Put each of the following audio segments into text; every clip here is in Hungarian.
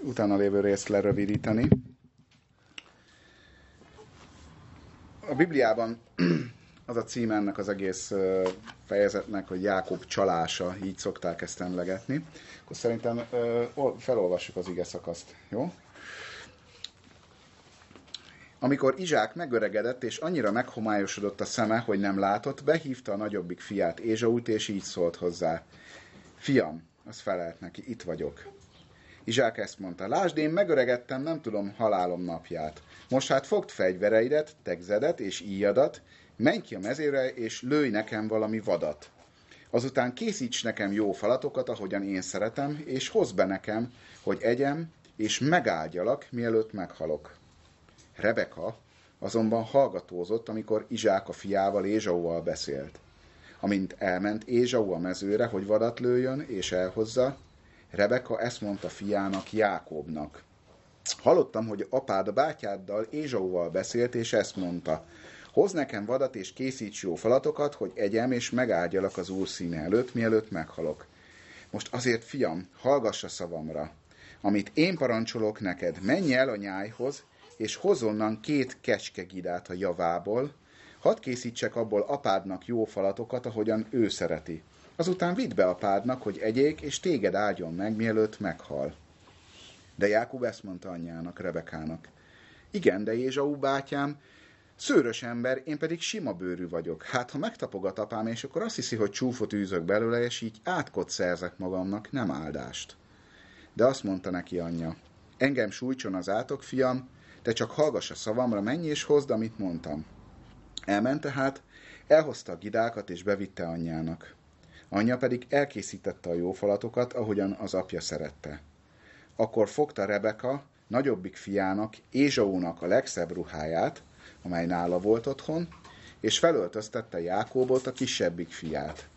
utána lévő részt lerövidíteni. A Bibliában az a cím ennek az egész fejezetnek, hogy Jákob csalása, így szokták ezt emlegetni. Akkor szerintem felolvassuk az ige szakaszt, jó? Amikor Izsák megöregedett, és annyira meghomályosodott a szeme, hogy nem látott, behívta a nagyobbik fiát, Ézsaut, és így szólt hozzá. Fiam, az felelt neki, itt vagyok. Izsák ezt mondta, lásd, én megöregettem, nem tudom halálom napját. Most hát fogd fegyvereidet, tegzedet és íjadat, menj ki a mezére, és lőj nekem valami vadat. Azután készíts nekem jó falatokat, ahogyan én szeretem, és hozd be nekem, hogy egyem, és megáldjalak, mielőtt meghalok. Rebeka azonban hallgatózott, amikor Izsák a fiával Ézsauval beszélt. Amint elment Ézsau a mezőre, hogy vadat lőjön, és elhozza, Rebeka ezt mondta fiának, Jákobnak. Hallottam, hogy apád a bátyáddal Ézsauval beszélt, és ezt mondta. Hoz nekem vadat, és készíts jó falatokat, hogy egyem, és megáldjalak az úr színe előtt, mielőtt meghalok. Most azért, fiam, hallgass a szavamra. Amit én parancsolok neked, menj el a nyájhoz, és hoz onnan két kecskegidát a javából, hadd készítsek abból apádnak jó falatokat, ahogyan ő szereti. Azután vidd be apádnak, hogy egyék, és téged áldjon meg, mielőtt meghal. De Jákub ezt mondta anyjának, Rebekának. Igen, de Ézsau bátyám, szőrös ember, én pedig sima bőrű vagyok. Hát, ha megtapogat apám, és akkor azt hiszi, hogy csúfot űzök belőle, és így átkot szerzek magamnak, nem áldást. De azt mondta neki anyja, engem sújtson az átok, fiam, te csak hallgass a szavamra, menj és hozd, amit mondtam. Elment tehát, elhozta a gidákat és bevitte anyjának. Anyja pedig elkészítette a jó falatokat, ahogyan az apja szerette. Akkor fogta Rebeka nagyobbik fiának, Ézsaúnak a legszebb ruháját, amely nála volt otthon, és felöltöztette Jákóbot, a kisebbik fiát.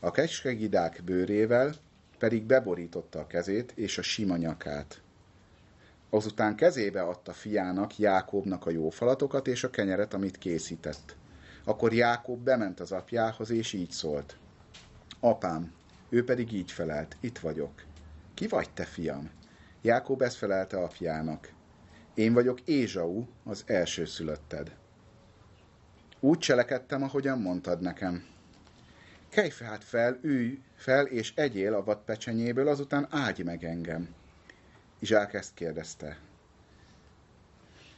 A kecskegidák bőrével pedig beborította a kezét és a sima nyakát. Azután kezébe adta fiának, Jákobnak a jó falatokat és a kenyeret, amit készített. Akkor Jákob bement az apjához, és így szólt. Apám, ő pedig így felelt, itt vagyok. Ki vagy te, fiam? Jákob ezt felelte apjának. Én vagyok Ézsau, az első szülötted. Úgy cselekedtem, ahogyan mondtad nekem. Kelj hát fel, ülj fel, és egyél a vadpecsenyéből, azután áldj meg engem. Izsák ezt kérdezte.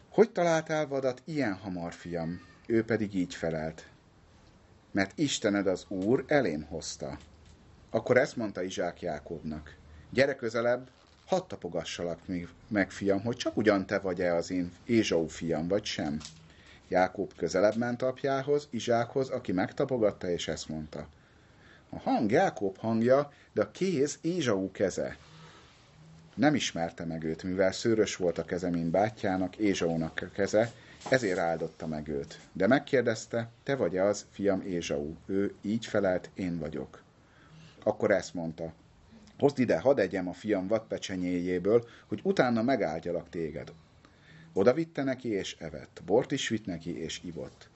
Hogy találtál vadat ilyen hamar, fiam? Ő pedig így felelt. Mert Istened az Úr elém hozta. Akkor ezt mondta Izsák Jákobnak. Gyere közelebb, hadd tapogassalak meg, fiam, hogy csak ugyan te vagy-e az én Ézsau fiam, vagy sem. Jákob közelebb ment apjához, Izsákhoz, aki megtapogatta, és ezt mondta. A hang Jákob hangja, de a kéz Ézsau keze. Nem ismerte meg őt, mivel szőrös volt a keze, mint bátyjának, Ézsaúnak a keze, ezért áldotta meg őt. De megkérdezte, te vagy az, fiam Ézsau. Ő így felelt, én vagyok. Akkor ezt mondta, hozd ide, hadd egyem a fiam vadpecsenyéjéből, hogy utána megáldjalak téged. Oda vitte neki, és evett. Bort is vitt neki, és ivott.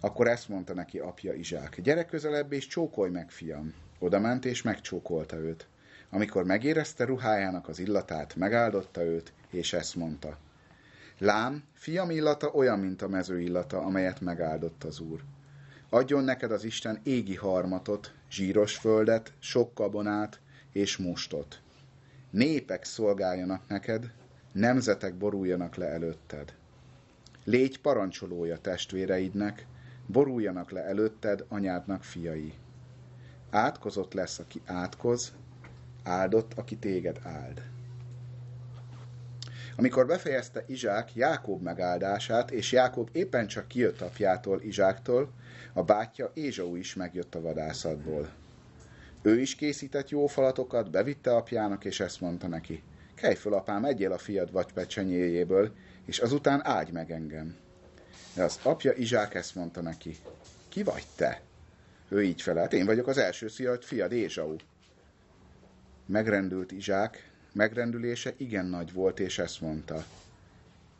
Akkor ezt mondta neki apja Izsák, gyere közelebb, és csókolj meg, fiam. Oda ment, és megcsókolta őt. Amikor megérezte ruhájának az illatát, megáldotta őt, és ezt mondta. Lám, fiam illata olyan, mint a mező illata, amelyet megáldott az Úr. Adjon neked az Isten égi harmatot, zsíros földet, sok kabonát és mustot. Népek szolgáljanak neked, nemzetek boruljanak le előtted. Légy parancsolója testvéreidnek, boruljanak le előtted anyádnak fiai. Átkozott lesz, aki átkoz, áldott, aki téged áld. Amikor befejezte Izsák Jákob megáldását, és Jákob éppen csak kijött apjától, Izsáktól, a bátyja Ézsau is megjött a vadászatból. Ő is készített jó falatokat, bevitte apjának, és ezt mondta neki. Kelj föl, apám, egyél a fiad vagy pecsenyéjéből, és azután áldj meg engem. De az apja Izsák ezt mondta neki. Ki vagy te? Ő így felelt, én vagyok az első fiad, fiad Ézsau. Megrendült Izsák, megrendülése igen nagy volt, és ezt mondta.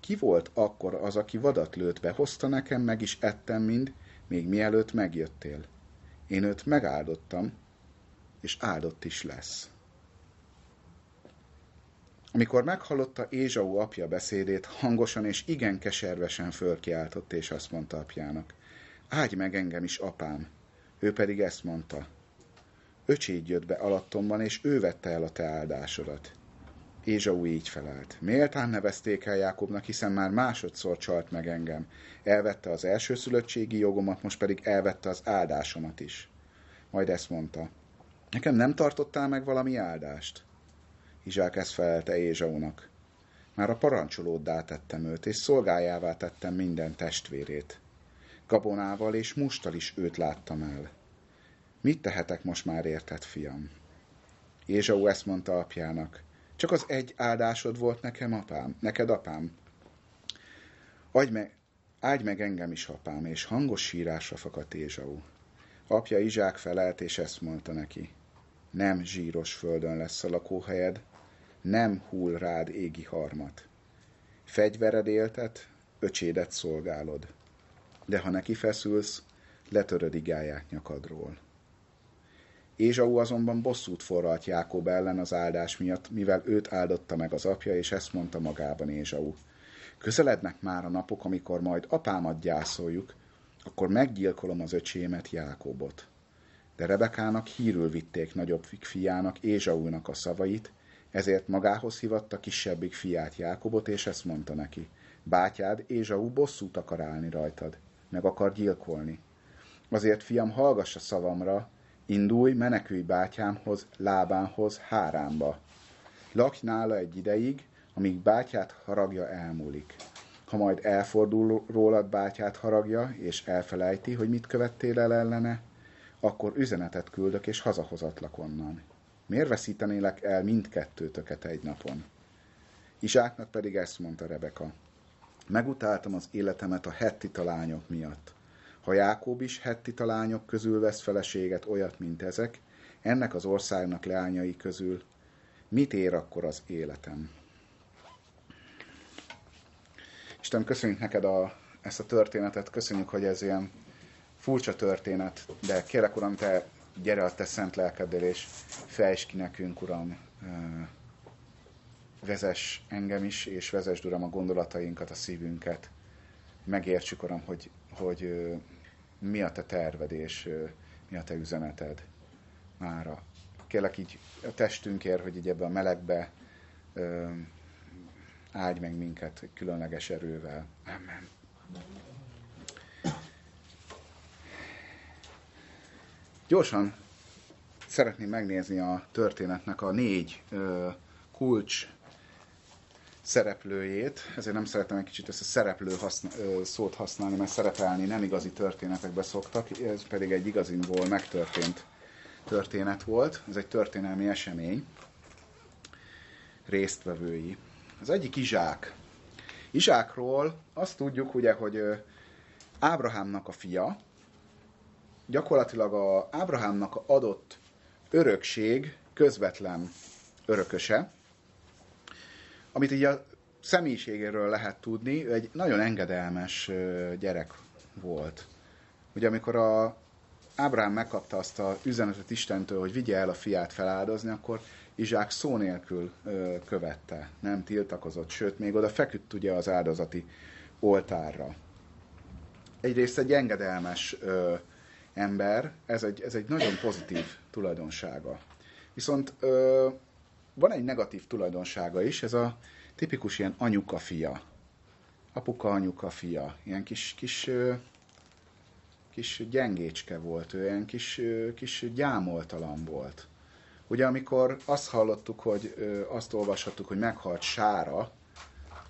Ki volt akkor az, aki vadat lőtt be, hozta nekem, meg is ettem mind, még mielőtt megjöttél. Én őt megáldottam, és áldott is lesz. Amikor meghallotta Ézsau apja beszédét, hangosan és igen keservesen fölkiáltott, és azt mondta apjának, áldj meg engem is, apám. Ő pedig ezt mondta, öcséd jött be alattomban, és ő vette el a te áldásodat. Ézsau így felelt. Méltán nevezték el Jákobnak, hiszen már másodszor csalt meg engem. Elvette az elsőszülöttségi jogomat, most pedig elvette az áldásomat is. Majd ezt mondta. Nekem nem tartottál meg valami áldást? Izsák ezt felelte Ézsaunak. Már a parancsolóddá tettem őt, és szolgájává tettem minden testvérét. Gabonával és mustal is őt láttam el. Mit tehetek most már érted, fiam? Ézsau ezt mondta apjának. Csak az egy áldásod volt nekem, apám, neked, apám. Adj meg, áldj meg engem is, apám, és hangos sírásra fakadt Ézsau. Apja Izsák felelt, és ezt mondta neki. Nem zsíros földön lesz a lakóhelyed, nem hull rád égi harmat. Fegyvered éltet, öcsédet szolgálod. De ha neki feszülsz, letöröd igáját nyakadról. Ézsau azonban bosszút forralt Jákob ellen az áldás miatt, mivel őt áldotta meg az apja, és ezt mondta magában Ézsau. Közelednek már a napok, amikor majd apámat gyászoljuk, akkor meggyilkolom az öcsémet, Jákobot. De Rebekának hírül vitték nagyobb fiának, Ézsaunak a szavait, ezért magához hívatta kisebbik fiát Jákobot, és ezt mondta neki. Bátyád Ézsau bosszút akar állni rajtad, meg akar gyilkolni. Azért, fiam, hallgass a szavamra, indulj, menekülj bátyámhoz, lábánhoz, hárámba. Lakj nála egy ideig, amíg bátyát haragja elmúlik. Ha majd elfordul rólad bátyát haragja, és elfelejti, hogy mit követtél el ellene, akkor üzenetet küldök, és hazahozatlak onnan. Miért veszítenélek el mindkettőtöket egy napon? Izsáknak pedig ezt mondta Rebeka. Megutáltam az életemet a hettita lányok miatt. Ha Jákob is hettita lányok közül vesz feleséget olyat, mint ezek, ennek az országnak leányai közül, mit ér akkor az életem? Isten, köszönjük neked a, ezt a történetet, köszönjük, hogy ez ilyen furcsa történet, de kérek, Uram, te gyere a te szent lelkeddel, és fejtsd ki nekünk, Uram, vezess engem is, és vezess, Uram, a gondolatainkat, a szívünket. Megértsük, Uram, hogy, hogy mi a te terved, és mi a te üzeneted mára. Kérlek így a testünkért, hogy így ebbe a melegbe áldj meg minket különleges erővel. Amen. Gyorsan szeretném megnézni a történetnek a négy ö, kulcs szereplőjét, ezért nem szeretem egy kicsit ezt a szereplő haszna, szót használni, mert szerepelni nem igazi történetekbe szoktak, ez pedig egy igazinból megtörtént történet volt, ez egy történelmi esemény résztvevői. Az egyik Izsák. Izsákról azt tudjuk ugye, hogy Ábrahámnak a fia, gyakorlatilag a Ábrahámnak adott örökség közvetlen örököse, amit így a személyiségéről lehet tudni, ő egy nagyon engedelmes gyerek volt. Ugye amikor a Ábrahám megkapta azt a üzenetet Istentől, hogy vigye el a fiát feláldozni, akkor Izsák szó nélkül követte, nem tiltakozott, sőt, még oda feküdt ugye az áldozati oltárra. Egyrészt egy engedelmes ö, ember, ez egy, ez egy nagyon pozitív tulajdonsága. Viszont ö, van egy negatív tulajdonsága is, ez a tipikus ilyen anyuka fia. Apuka, anyuka fia. Ilyen kis, kis, kis gyengécske volt ő, ilyen kis, kis gyámoltalan volt. Ugye amikor azt hallottuk, hogy azt olvashattuk, hogy meghalt Sára,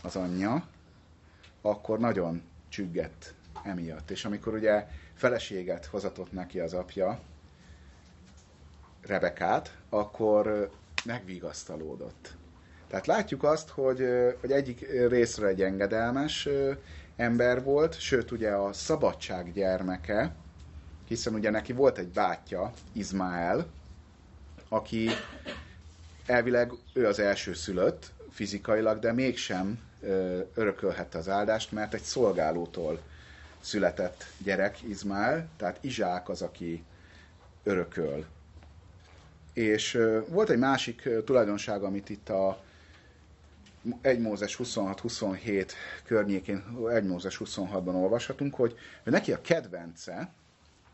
az anyja, akkor nagyon csüggett emiatt. És amikor ugye feleséget hozatott neki az apja, Rebekát, akkor megvigasztalódott. Tehát látjuk azt, hogy, hogy egyik részre egy engedelmes ember volt, sőt ugye a szabadság gyermeke, hiszen ugye neki volt egy bátyja, Izmael, aki elvileg ő az első szülött fizikailag, de mégsem örökölhette az áldást, mert egy szolgálótól született gyerek Izmael, tehát Izsák az, aki örököl. És volt egy másik tulajdonság, amit itt a 1 Mózes 26-27 környékén, 1 Mózes 26-ban olvashatunk, hogy, neki a kedvence,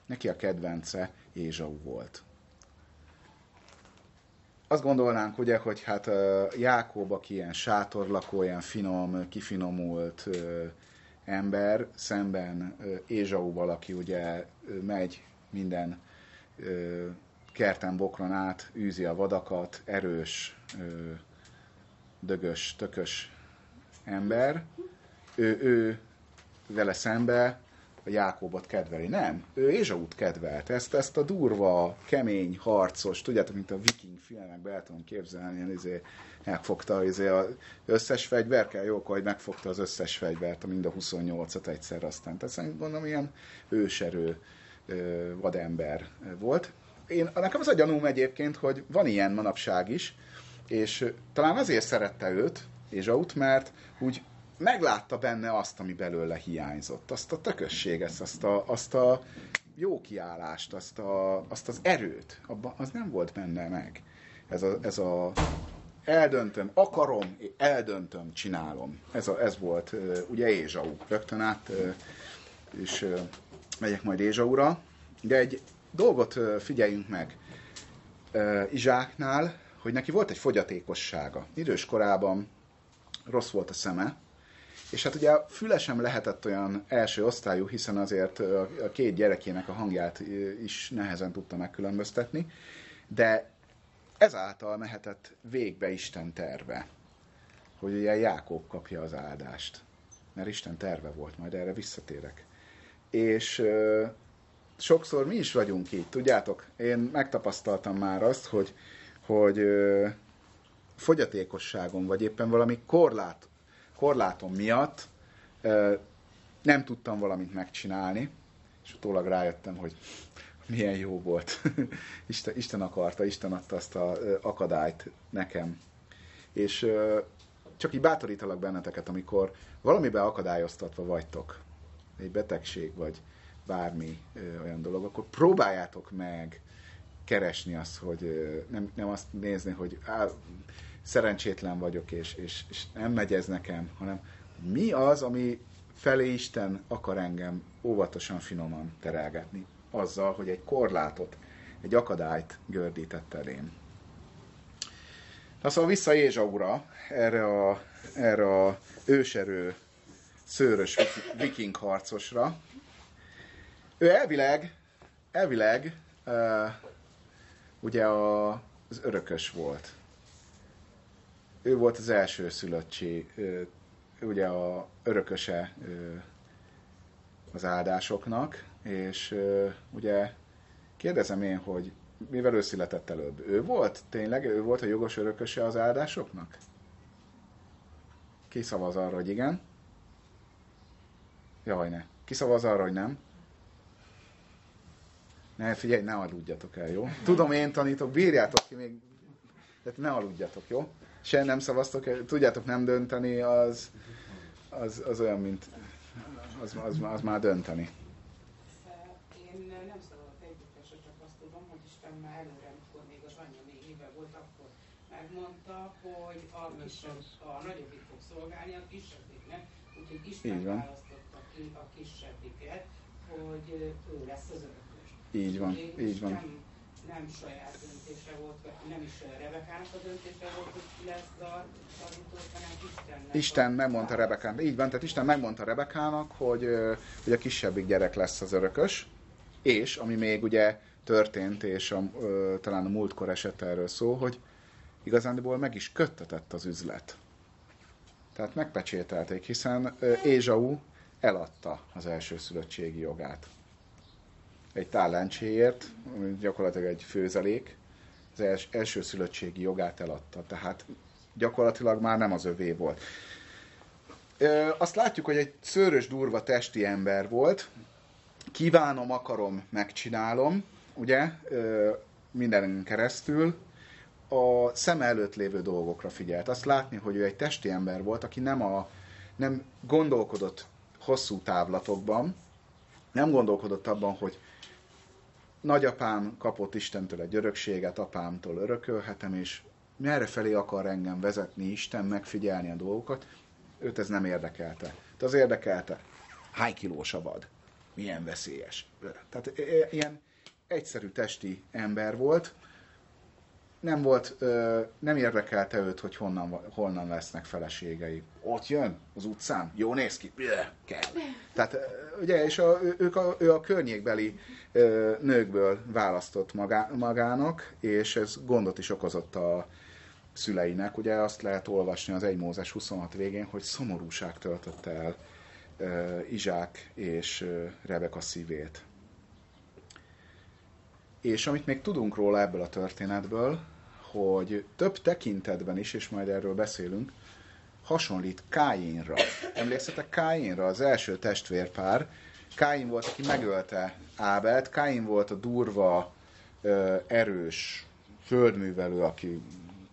neki a kedvence Ézsau volt. Azt gondolnánk ugye, hogy hát Jákob, aki ilyen sátorlakó, ilyen finom, kifinomult ember, szemben Ézsauval, aki ugye megy minden kerten bokron át, űzi a vadakat, erős, dögös, tökös ember, ő, ő vele szembe a Jákobot kedveli. Nem, ő Ézsaut kedvelt. Ezt, ezt a durva, kemény, harcos, tudjátok, mint a viking filmekben el tudom képzelni, ilyen izé, megfogta izé, az összes fegyver, jó, hogy megfogta az összes fegyvert, mind a 28-at egyszer aztán. Tehát szerintem gondolom ilyen őserő vadember volt. Én, nekem az a gyanúm egyébként, hogy van ilyen manapság is, és talán azért szerette őt, Ézsaut, mert úgy meglátta benne azt, ami belőle hiányzott, azt a tökösséget, azt a, azt a jó kiállást, azt, a, azt az erőt, abba, az nem volt benne meg. Ez a, ez a eldöntöm, akarom, eldöntöm, csinálom. Ez, a, ez volt ugye Ézsau. Rögtön át, és megyek majd Ézsaura. De egy dolgot figyeljünk meg Izsáknál, hogy neki volt egy fogyatékossága. Idős korában rossz volt a szeme, és hát ugye a füle sem lehetett olyan első osztályú, hiszen azért a két gyerekének a hangját is nehezen tudta megkülönböztetni, de ezáltal mehetett végbe Isten terve, hogy ugye Jákob kapja az áldást. Mert Isten terve volt, majd erre visszatérek. És sokszor mi is vagyunk így, tudjátok? Én megtapasztaltam már azt, hogy, hogy ö, fogyatékosságom, vagy éppen valami korlát, korlátom miatt ö, nem tudtam valamit megcsinálni, és utólag rájöttem, hogy milyen jó volt. Isten, Isten akarta, Isten adta azt a akadályt nekem. És csak így bátorítalak benneteket, amikor valamiben akadályoztatva vagytok, egy betegség, vagy bármi olyan dolog, akkor próbáljátok meg keresni azt, hogy nem, nem azt nézni, hogy á, szerencsétlen vagyok, és, és, és nem megy ez nekem, hanem mi az, ami felé Isten akar engem óvatosan, finoman terelgetni azzal, hogy egy korlátot, egy akadályt gördített elém. Na szóval vissza Ézsaura, erre a, erre a őserő, szőrös viking harcosra. Ő elvileg, elvileg uh, ugye a, az örökös volt. Ő volt az első szülöttsi, uh, ugye a örököse uh, az áldásoknak, és ugye kérdezem én, hogy mivel ő született előbb? Ő volt? Tényleg ő volt a jogos örököse az áldásoknak? Ki szavaz arra, hogy igen? Jaj, ne. Ki szavaz arra, hogy nem? Ne, figyelj, ne aludjatok el, jó? Tudom, én tanítok, bírjátok ki még, de ne aludjatok, jó? Se nem szavaztok, tudjátok nem dönteni, az, az, az olyan, mint az, az, az már dönteni. Én nem szabadok együttesre, csak azt tudom, hogy Isten már előre, amikor még az anyja még éve volt, akkor megmondta, hogy a, kisebb, a nagyobbik fog szolgálni a kisebbiknek, úgyhogy Isten választotta ki a kisebbiket, hogy ő lesz az örökös. Így van, így van. Nem, nem saját döntése volt, nem is Rebekának a döntése volt, hogy lesz tanítót, hanem Istennek. Isten megmondta Rebekának, így van, tehát Isten megmondta Rebekának, hogy, hogy a kisebbik gyerek lesz az örökös, és ami még ugye történt, és a, talán a múltkor esett erről szó, hogy igazándiból meg is köttetett az üzlet. Tehát megpecsételték, hiszen Ézsau eladta az első szülöttségi jogát egy táláncséért, gyakorlatilag egy főzelék, az els, első szülöttségi jogát eladta, tehát gyakorlatilag már nem az övé volt. Ö, azt látjuk, hogy egy szőrös, durva testi ember volt, kívánom, akarom, megcsinálom, ugye, ö, mindenen keresztül, a szem előtt lévő dolgokra figyelt. Azt látni, hogy ő egy testi ember volt, aki nem, a, nem gondolkodott hosszú távlatokban, nem gondolkodott abban, hogy nagyapám kapott Istentől egy örökséget, apámtól örökölhetem, és merre felé akar engem vezetni Isten, megfigyelni a dolgokat, őt ez nem érdekelte. De az érdekelte, hány kilós a vad, milyen veszélyes. Tehát ilyen egyszerű testi ember volt, nem volt, nem érdekelte őt, hogy honnan, honnan lesznek feleségei. Ott jön az utcán, jó néz ki, kell. Tehát ugye, és a, ők a, ő a környékbeli nőkből választott magá, magának, és ez gondot is okozott a szüleinek. Ugye azt lehet olvasni az 1 Mózes 26 végén, hogy szomorúság töltötte el Izsák és Rebeka szívét. És amit még tudunk róla ebből a történetből, hogy több tekintetben is, és majd erről beszélünk, hasonlít Káinra. Emlékszetek Káinra, az első testvérpár. Káin volt, aki megölte Ábelt. Káin volt a durva, erős földművelő, aki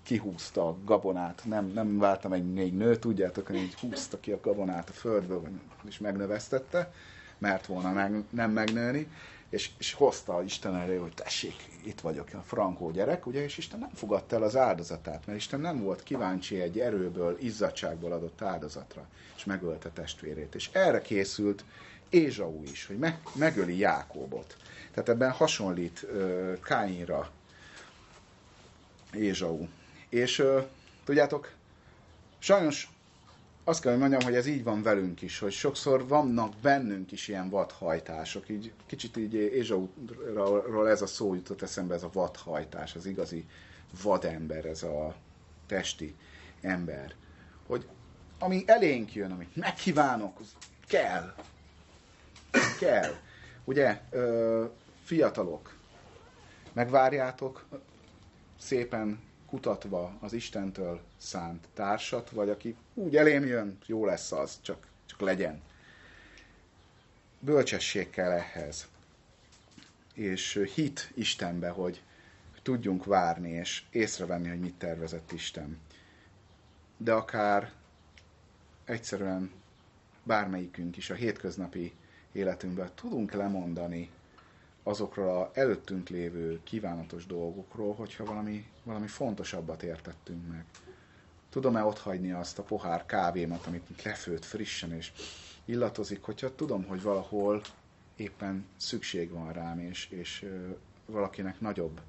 kihúzta a gabonát. Nem, nem vártam egy még nő, tudjátok, hogy így húzta ki a gabonát a földből, és megnövesztette, mert volna meg, nem megnőni és, és hozta Isten elé, hogy tessék, itt vagyok, a frankó gyerek, ugye, és Isten nem fogadta el az áldozatát, mert Isten nem volt kíváncsi egy erőből, izzadságból adott áldozatra, és megölte testvérét. És erre készült Ézsau is, hogy meg, megöli Jákóbot. Tehát ebben hasonlít uh, Káinra Ézsau. És uh, tudjátok, sajnos azt kell, hogy mondjam, hogy ez így van velünk is, hogy sokszor vannak bennünk is ilyen vadhajtások. Így, kicsit így Ézsauról ez a szó jutott eszembe, ez a vadhajtás, az igazi vadember, ez a testi ember. Hogy ami elénk jön, amit megkívánok, az kell. Kell. Ugye, fiatalok, megvárjátok szépen kutatva az Istentől szánt társat, vagy aki úgy elém jön, jó lesz az, csak, csak legyen. Bölcsesség kell ehhez. És hit Istenbe, hogy tudjunk várni, és észrevenni, hogy mit tervezett Isten. De akár egyszerűen bármelyikünk is a hétköznapi életünkben tudunk lemondani azokról a előttünk lévő kívánatos dolgokról, hogyha valami, valami fontosabbat értettünk meg. Tudom-e ott hagyni azt a pohár kávémat, amit lefőtt frissen és illatozik, hogyha tudom, hogy valahol éppen szükség van rám, és, és valakinek nagyobb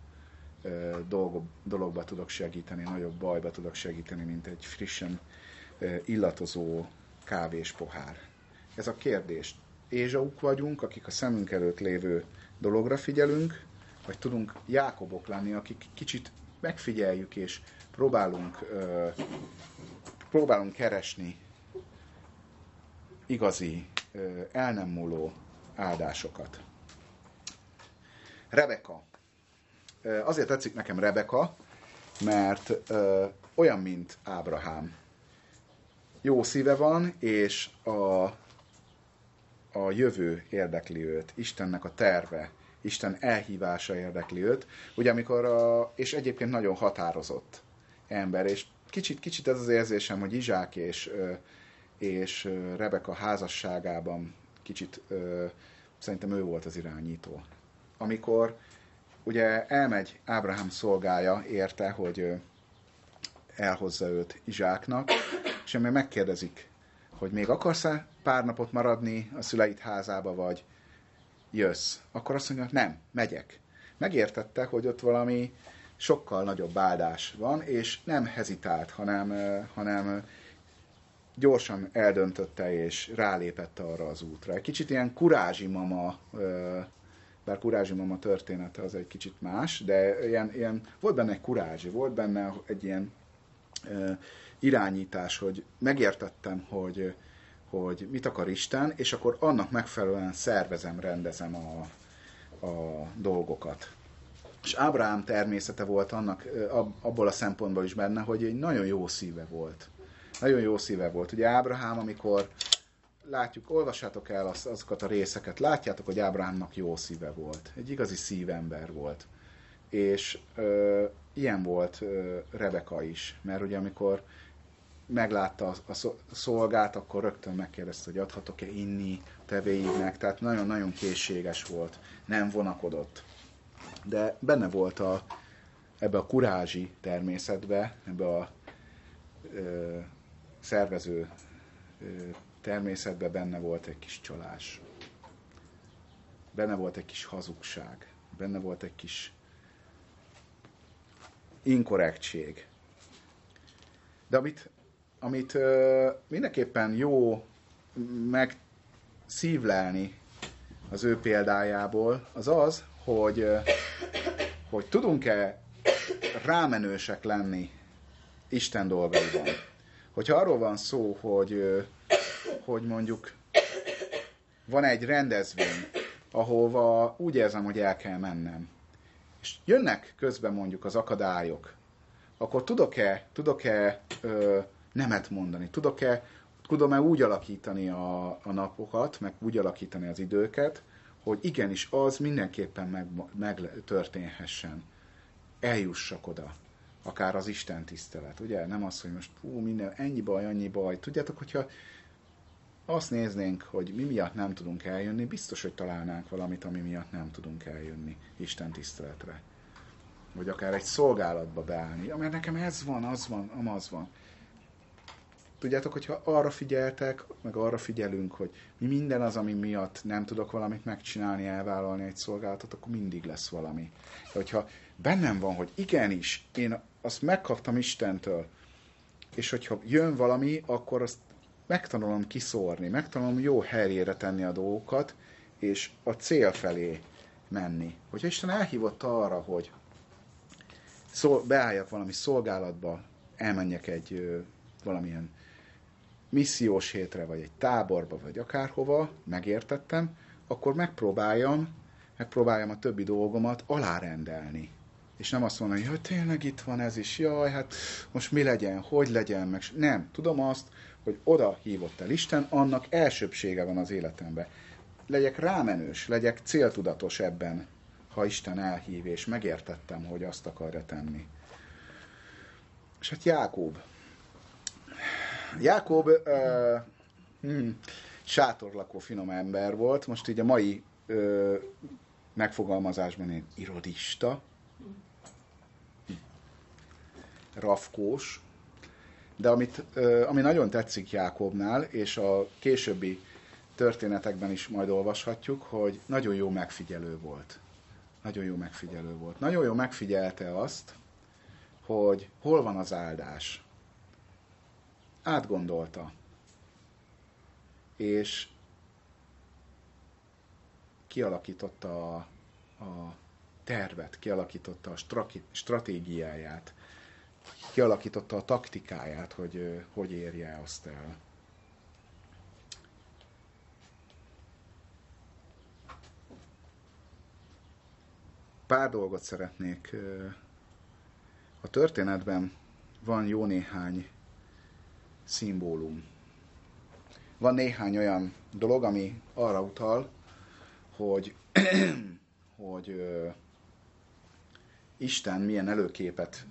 ö, dolog, dologba tudok segíteni, nagyobb bajba tudok segíteni, mint egy frissen ö, illatozó kávés pohár. Ez a kérdés. Ézsauk vagyunk, akik a szemünk előtt lévő dologra figyelünk, vagy tudunk Jákobok lenni, akik kicsit megfigyeljük és próbálunk, próbálunk keresni igazi, el nem múló áldásokat. Rebeka. Azért tetszik nekem Rebeka, mert olyan, mint Ábrahám. Jó szíve van, és a a jövő érdekli őt, Istennek a terve, Isten elhívása érdekli őt, ugye amikor a, és egyébként nagyon határozott ember, és kicsit, kicsit ez az érzésem, hogy Izsák és, és Rebeka házasságában kicsit szerintem ő volt az irányító. Amikor ugye elmegy Ábrahám szolgája érte, hogy elhozza őt Izsáknak, és még megkérdezik, hogy még akarsz-e pár napot maradni a szüleid házába, vagy jössz, akkor azt mondja, nem, megyek. Megértette, hogy ott valami sokkal nagyobb áldás van, és nem hezitált, hanem, hanem gyorsan eldöntötte és rálépett arra az útra. Egy kicsit ilyen kurázsi mama, bár kurázsi mama története az egy kicsit más, de ilyen, ilyen, volt benne egy kurázsi, volt benne egy ilyen irányítás, hogy megértettem, hogy, hogy mit akar Isten, és akkor annak megfelelően szervezem, rendezem a, a dolgokat. És Ábrahám természete volt annak, abból a szempontból is benne, hogy egy nagyon jó szíve volt. Nagyon jó szíve volt. Ugye Ábrahám, amikor látjuk, olvassátok el az, azokat a részeket, látjátok, hogy Ábrahámnak jó szíve volt. Egy igazi szívember volt. És ö, ilyen volt ö, Rebeka is, mert ugye amikor meglátta a szolgát, akkor rögtön megkérdezte, hogy adhatok-e inni tevéidnek, tehát nagyon-nagyon készséges volt, nem vonakodott. De benne volt a ebbe a kurázsi természetbe, ebbe a ö, szervező ö, természetbe benne volt egy kis csalás. Benne volt egy kis hazugság. Benne volt egy kis inkorrektség. De amit, amit ö, mindenképpen jó meg szívlelni az ő példájából, az az, hogy, hogy tudunk-e rámenősek lenni Isten dolgaiban. Hogyha arról van szó, hogy, hogy mondjuk van egy rendezvény, ahova úgy érzem, hogy el kell mennem, és jönnek közben mondjuk az akadályok, akkor tudok-e, tudok-e ö, nemet mondani? Tudok-e, tudom-e úgy alakítani a, a napokat, meg úgy alakítani az időket, hogy igenis az mindenképpen meg, meg. Eljussak oda. Akár az Isten tisztelet, ugye? Nem az, hogy most hú, minden, ennyi baj, annyi baj. Tudjátok, hogyha azt néznénk, hogy mi miatt nem tudunk eljönni, biztos, hogy találnánk valamit, ami miatt nem tudunk eljönni Isten tiszteletre. Vagy akár egy szolgálatba beállni. Ja, mert nekem ez van, az van, amaz van. Tudjátok, hogyha arra figyeltek, meg arra figyelünk, hogy mi minden az, ami miatt nem tudok valamit megcsinálni, elvállalni egy szolgálatot, akkor mindig lesz valami. De hogyha bennem van, hogy igenis, én azt megkaptam Istentől, és hogyha jön valami, akkor azt megtanulom kiszórni, megtanulom jó helyére tenni a dolgokat, és a cél felé menni. Hogyha Isten elhívott arra, hogy szol, beálljak valami szolgálatba, elmenjek egy ö, valamilyen missziós hétre, vagy egy táborba, vagy akárhova, megértettem, akkor megpróbáljam, megpróbáljam a többi dolgomat alárendelni. És nem azt mondani, hogy tényleg itt van ez is, jaj, hát most mi legyen, hogy legyen, meg nem. Tudom azt, hogy oda hívott el Isten, annak elsőbsége van az életemben. Legyek rámenős, legyek céltudatos ebben, ha Isten elhív, és megértettem, hogy azt akarja tenni. És hát Jákob. Jákob uh, hmm, sátorlakó finom ember volt, most így a mai uh, megfogalmazásban én irodista, rafkós, de amit, ami nagyon tetszik Jákobnál, és a későbbi történetekben is majd olvashatjuk, hogy nagyon jó megfigyelő volt. Nagyon jó megfigyelő volt. Nagyon jó megfigyelte azt, hogy hol van az áldás. Átgondolta. És kialakította a, a tervet, kialakította a stratégiáját, kialakította a taktikáját, hogy hogy érje azt el. Pár dolgot szeretnék. A történetben van jó néhány szimbólum. Van néhány olyan dolog, ami arra utal, hogy, hogy Isten milyen előképet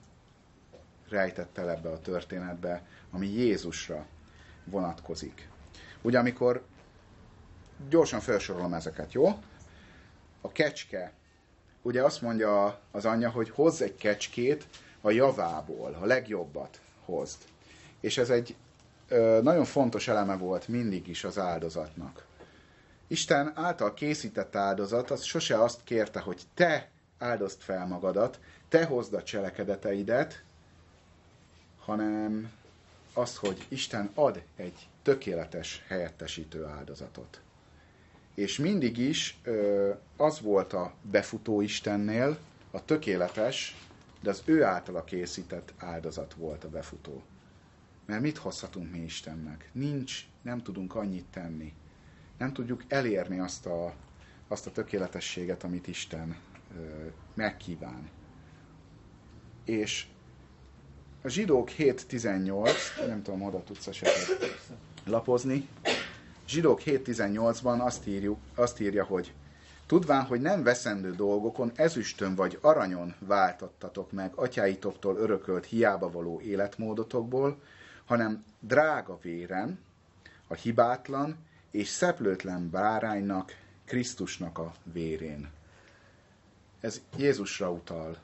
rejtett el ebbe a történetbe, ami Jézusra vonatkozik. Ugye amikor gyorsan felsorolom ezeket, jó? A kecske, ugye azt mondja az anyja, hogy hozz egy kecskét a javából, a legjobbat hozd. És ez egy ö, nagyon fontos eleme volt mindig is az áldozatnak. Isten által készített áldozat, az sose azt kérte, hogy te áldozd fel magadat, te hozd a cselekedeteidet, hanem az, hogy Isten ad egy tökéletes helyettesítő áldozatot. És mindig is az volt a befutó Istennél, a tökéletes, de az ő általa készített áldozat volt a befutó. Mert mit hozhatunk mi Istennek? Nincs, nem tudunk annyit tenni. Nem tudjuk elérni azt a, azt a tökéletességet, amit Isten ö, megkíván. És a zsidók 7.18, nem tudom, oda tudsz esetleg lapozni. Zsidók 7.18-ban azt, írjuk, azt írja, hogy Tudván, hogy nem veszendő dolgokon, ezüstön vagy aranyon váltattatok meg atyáitoktól örökölt hiába való életmódotokból, hanem drága véren, a hibátlan és szeplőtlen báránynak, Krisztusnak a vérén. Ez Jézusra utal,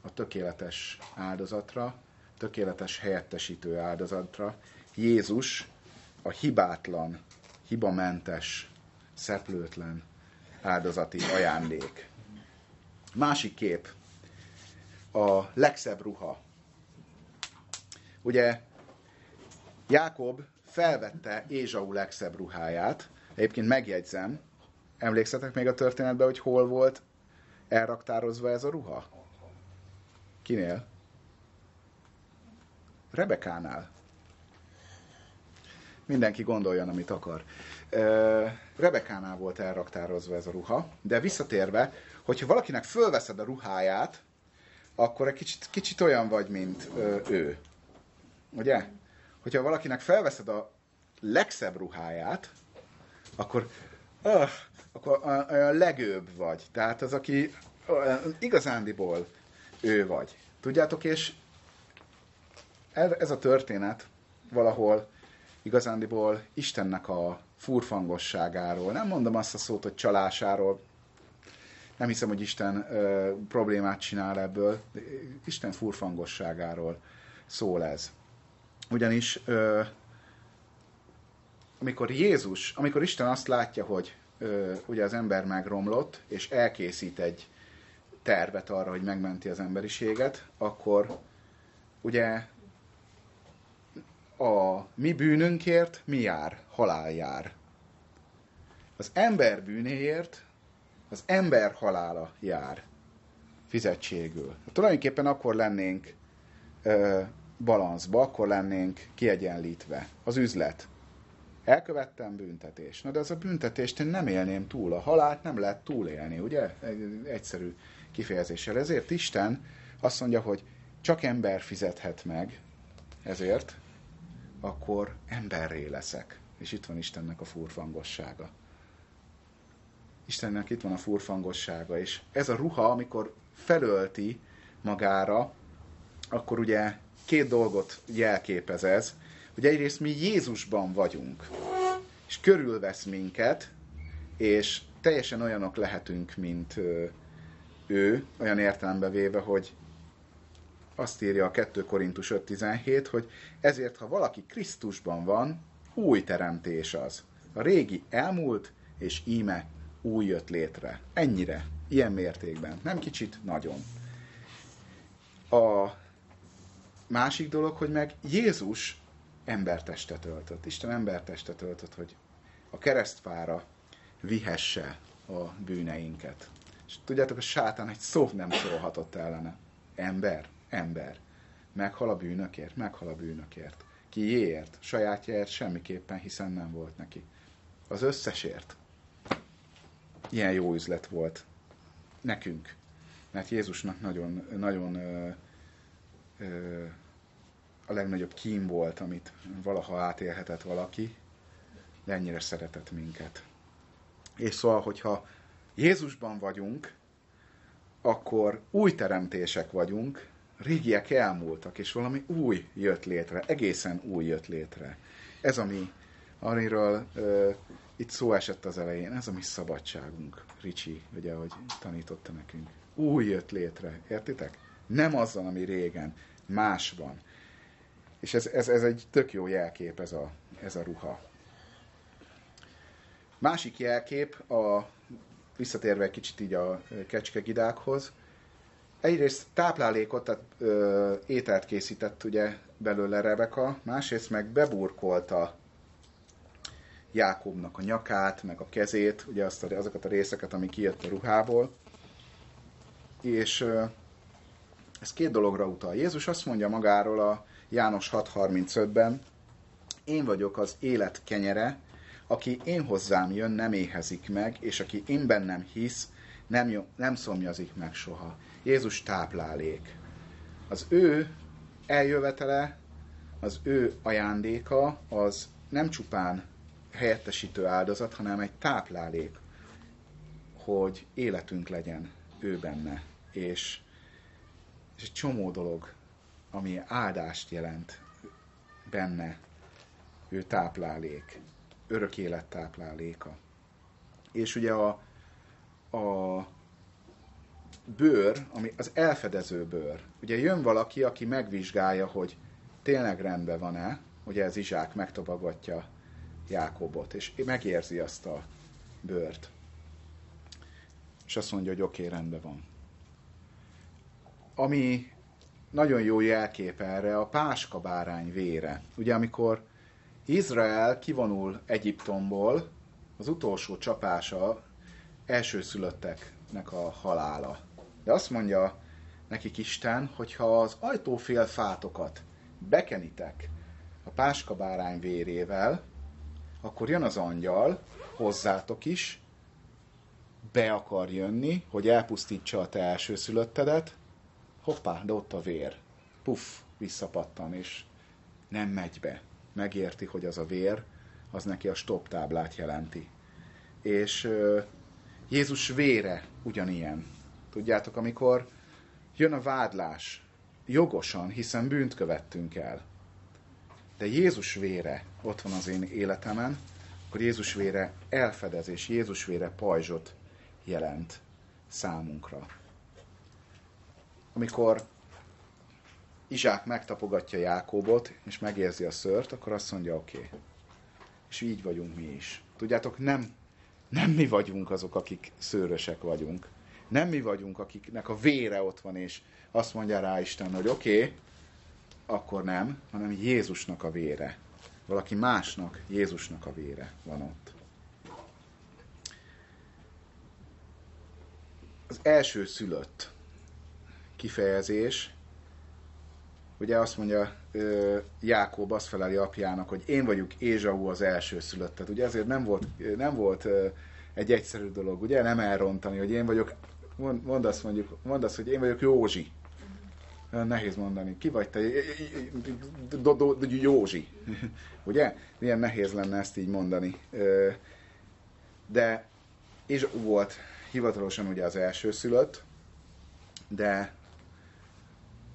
a tökéletes áldozatra, tökéletes helyettesítő áldozatra. Jézus a hibátlan, hibamentes, szeplőtlen áldozati ajándék. Másik kép, a legszebb ruha. Ugye Jákob felvette Ézsau legszebb ruháját, egyébként megjegyzem, emlékszetek még a történetben, hogy hol volt elraktározva ez a ruha? Kinél? Rebekánál. Mindenki gondoljon, amit akar. Rebekánál volt elraktározva ez a ruha, de visszatérve, hogyha valakinek fölveszed a ruháját, akkor egy kicsit, kicsit olyan vagy, mint ő. Ugye? Hogyha valakinek felveszed a legszebb ruháját, akkor, uh, akkor a legőbb vagy. Tehát az, aki igazándiból ő vagy. Tudjátok, és ez a történet valahol igazándiból Istennek a furfangosságáról. Nem mondom azt a szót, hogy csalásáról. Nem hiszem, hogy Isten ö, problémát csinál ebből. Isten furfangosságáról szól ez. Ugyanis ö, amikor Jézus, amikor Isten azt látja, hogy ö, ugye az ember megromlott, és elkészít egy tervet arra, hogy megmenti az emberiséget, akkor ugye a mi bűnünkért mi jár? Halál jár. Az ember bűnéért az ember halála jár fizetségül. Tulajdonképpen akkor lennénk ö, balanszba, akkor lennénk kiegyenlítve. Az üzlet. Elkövettem büntetés. Na de az a büntetést én nem élném túl. A halált nem lehet túlélni, ugye? Egyszerű kifejezéssel. Ezért Isten azt mondja, hogy csak ember fizethet meg ezért, akkor emberré leszek. És itt van Istennek a furfangossága. Istennek itt van a furfangossága, és ez a ruha, amikor felölti magára, akkor ugye két dolgot jelképez ez, hogy egyrészt mi Jézusban vagyunk, és körülvesz minket, és teljesen olyanok lehetünk, mint ő, olyan értelembe véve, hogy azt írja a 2 Korintus 5.17, hogy ezért, ha valaki Krisztusban van, új teremtés az. A régi elmúlt, és íme új jött létre. Ennyire, ilyen mértékben. Nem kicsit, nagyon. A másik dolog, hogy meg Jézus embertestet öltött. Isten embertestet öltött, hogy a keresztfára vihesse a bűneinket. És tudjátok, a sátán egy szót nem szólhatott ellene. Ember, ember. Meghal a bűnökért, meghal a bűnökért. Kiéért, sajátjáért semmiképpen, hiszen nem volt neki. Az összesért. Ilyen jó üzlet volt nekünk. Mert Jézusnak nagyon, nagyon ö, ö, a legnagyobb kím volt, amit valaha átélhetett valaki, de ennyire szeretett minket. És szóval, hogyha Jézusban vagyunk, akkor új teremtések vagyunk, régiek elmúltak, és valami új jött létre, egészen új jött létre. Ez ami, amiről uh, itt szó esett az elején, ez a mi szabadságunk, Ricsi, ugye, ahogy tanította nekünk. Új jött létre, értitek? Nem azzal, ami régen, más van. És ez, ez, ez egy tök jó jelkép, ez a, ez a ruha. Másik jelkép, a, visszatérve egy kicsit így a kecskegidákhoz, egyrészt táplálékot, tehát ö, ételt készített ugye belőle Rebeka, másrészt meg beburkolta Jákobnak a nyakát, meg a kezét, ugye azt a, azokat a részeket, ami kijött a ruhából. És ö, ez két dologra utal. Jézus azt mondja magáról a János 6.35-ben, én vagyok az élet kenyere, aki én hozzám jön, nem éhezik meg, és aki én bennem hisz, nem, nem szomjazik meg soha. Jézus táplálék. Az ő eljövetele, az ő ajándéka, az nem csupán helyettesítő áldozat, hanem egy táplálék, hogy életünk legyen ő benne. És, és egy csomó dolog, ami áldást jelent benne, ő táplálék, örök élet tápláléka. És ugye a, a bőr, ami az elfedező bőr. Ugye jön valaki, aki megvizsgálja, hogy tényleg rendben van-e, ugye ez Izsák megtopagatja Jákobot, és megérzi azt a bőrt. És azt mondja, hogy oké, okay, rendben van. Ami nagyon jó jelkép erre a páska bárány vére. Ugye amikor Izrael kivonul Egyiptomból, az utolsó csapása elsőszülötteknek a halála. De azt mondja nekik Isten, hogyha az ajtófél fátokat bekenitek a páska bárány vérével, akkor jön az angyal, hozzátok is, be akar jönni, hogy elpusztítsa a te elsőszülöttedet, hoppá, de ott a vér. Puff, visszapattan, és nem megy be. Megérti, hogy az a vér, az neki a stop táblát jelenti. És uh, Jézus vére ugyanilyen. Tudjátok, amikor jön a vádlás, jogosan, hiszen bűnt követtünk el. De Jézus vére ott van az én életemen, akkor Jézus vére elfedez, és Jézus vére pajzsot jelent számunkra. Amikor Izsák megtapogatja Jákóbot, és megérzi a szört, akkor azt mondja, oké. Okay. És így vagyunk mi is. Tudjátok, nem, nem mi vagyunk azok, akik szőrösek vagyunk. Nem mi vagyunk, akiknek a vére ott van, és azt mondja rá Isten, hogy oké, okay, akkor nem, hanem Jézusnak a vére. Valaki másnak, Jézusnak a vére van ott. Az első szülött kifejezés, ugye azt mondja Jákob, azt feleli apjának, hogy én vagyok Ézsau az első szülöttet. Ugye ezért nem volt, nem volt egy egyszerű dolog, ugye nem elrontani, hogy én vagyok, mondd azt, mondjuk, mondd azt, hogy én vagyok Józsi. Nehéz mondani. Ki vagy te? Józsi. Ugye? Milyen nehéz lenne ezt így mondani. De és volt hivatalosan ugye az első szülött, de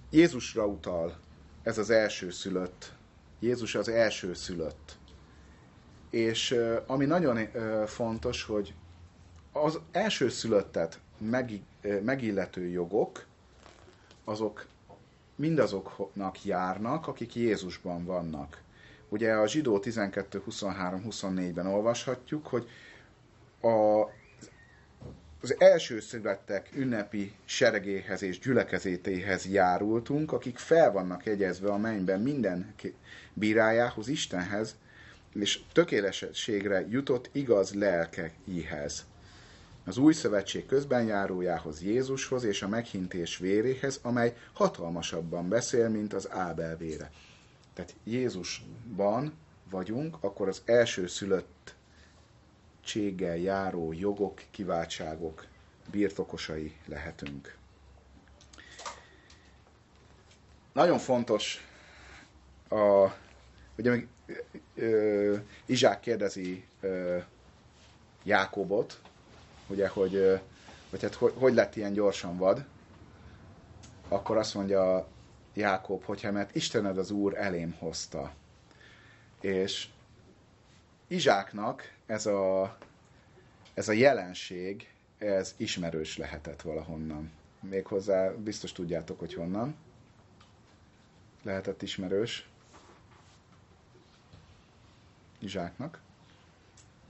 Jézusra utal ez az első szülött. Jézus az első szülött. És ami nagyon fontos, hogy az első szülöttet megillető jogok, azok mindazoknak járnak, akik Jézusban vannak. Ugye a zsidó 12, 23, 24-ben olvashatjuk, hogy a, az első születtek ünnepi seregéhez és gyülekezetéhez járultunk, akik fel vannak jegyezve a mennyben minden bírájához, Istenhez, és tökéletességre jutott igaz lelkeihez az új szövetség közbenjárójához Jézushoz és a meghintés véréhez, amely hatalmasabban beszél, mint az Ábel vére. Tehát Jézusban vagyunk, akkor az első szülöttséggel járó jogok, kiváltságok birtokosai lehetünk. Nagyon fontos a, ugye még Izsák kérdezi ö, Jákobot, ugye, hogy, hogy, hát, hogy, hogy lett ilyen gyorsan vad, akkor azt mondja Jákob, hogyha mert Istened az Úr elém hozta. És Izsáknak ez a, ez a jelenség, ez ismerős lehetett valahonnan. Méghozzá biztos tudjátok, hogy honnan. Lehetett ismerős. Izsáknak.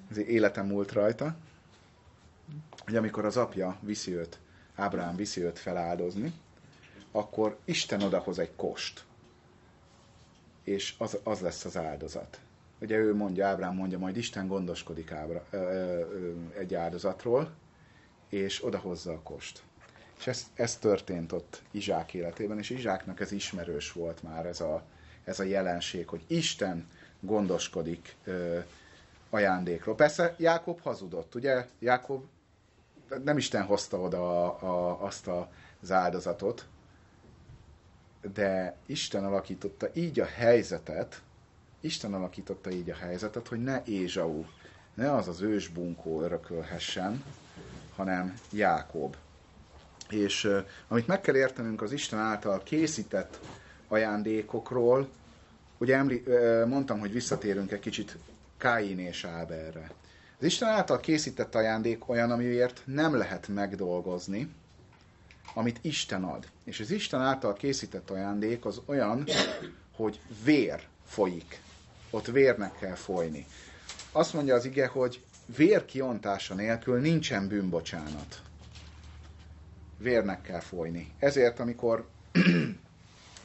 Ez élete múlt rajta hogy amikor az apja viszi őt, Ábrahám viszi őt feláldozni, akkor Isten odahoz egy kost, és az, az lesz az áldozat. Ugye ő mondja, Ábrám mondja, majd Isten gondoskodik Ábra, ö, ö, egy áldozatról, és odahozza a kost. És ez, ez történt ott Izsák életében, és Izsáknak ez ismerős volt már ez a, ez a jelenség, hogy Isten gondoskodik ö, ajándékról. Persze Jákob hazudott, ugye? Jákob nem Isten hozta oda a, a, azt az áldozatot, de Isten alakította így a helyzetet, Isten alakította így a helyzetet, hogy ne Ézsau, ne az az ősbunkó örökölhessen, hanem Jákob. És amit meg kell értenünk az Isten által készített ajándékokról, ugye emli, mondtam, hogy visszatérünk egy kicsit Káin és Áberre. Az Isten által készített ajándék olyan, amiért nem lehet megdolgozni, amit Isten ad. És az Isten által készített ajándék az olyan, hogy vér folyik. Ott vérnek kell folyni. Azt mondja az ige, hogy vér kiontása nélkül nincsen bűnbocsánat. Vérnek kell folyni. Ezért, amikor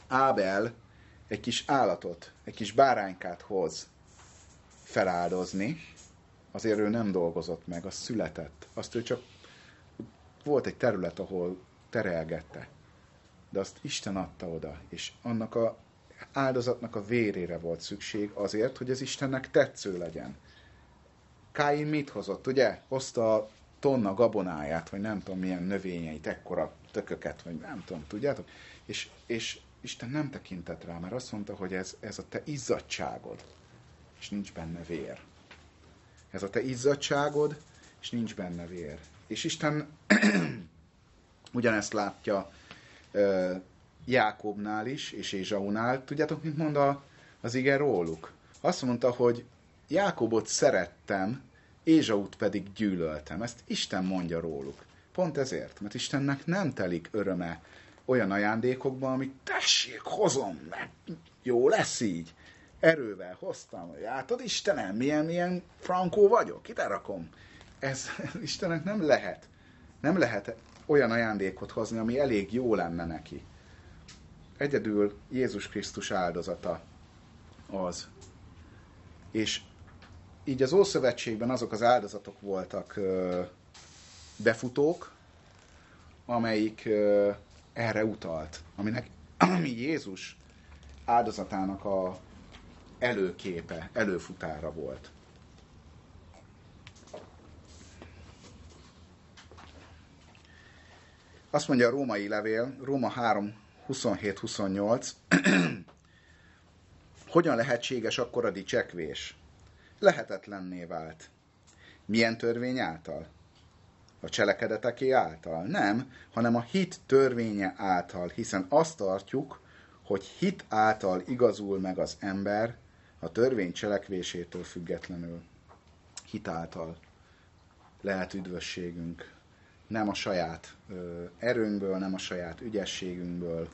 Ábel egy kis állatot, egy kis báránykát hoz feláldozni, azért ő nem dolgozott meg, az született. Azt ő csak volt egy terület, ahol terelgette. De azt Isten adta oda, és annak a áldozatnak a vérére volt szükség azért, hogy ez Istennek tetsző legyen. Káin mit hozott, ugye? Hozta a tonna gabonáját, vagy nem tudom milyen növényeit, ekkora tököket, vagy nem tudom, tudjátok? És, és Isten nem tekintett rá, mert azt mondta, hogy ez, ez a te izzadságod, és nincs benne vér. Ez a te izzadságod, és nincs benne vér. És Isten ugyanezt látja Jákobnál is, és Ézsaunál. Tudjátok, mit mond a, az ige róluk? Azt mondta, hogy Jákobot szerettem, Ézsaut pedig gyűlöltem. Ezt Isten mondja róluk. Pont ezért, mert Istennek nem telik öröme olyan ajándékokban, amit tessék, hozom meg, jó lesz így. Erővel hoztam, hogy látod, Istenem, milyen, milyen frankó vagyok, ide rakom. Ez Istennek nem lehet. Nem lehet olyan ajándékot hozni, ami elég jó lenne neki. Egyedül Jézus Krisztus áldozata az. És így az Ószövetségben azok az áldozatok voltak befutók, amelyik erre utalt, aminek, ami Jézus áldozatának a előképe, előfutára volt. Azt mondja a római levél, Róma 3, 27-28, hogyan lehetséges akkor a dicsekvés? Lehetetlenné vált. Milyen törvény által? A cselekedeteké által? Nem, hanem a hit törvénye által, hiszen azt tartjuk, hogy hit által igazul meg az ember a törvény cselekvésétől függetlenül. Hit által lehet üdvösségünk, nem a saját erőnkből, nem a saját ügyességünkből.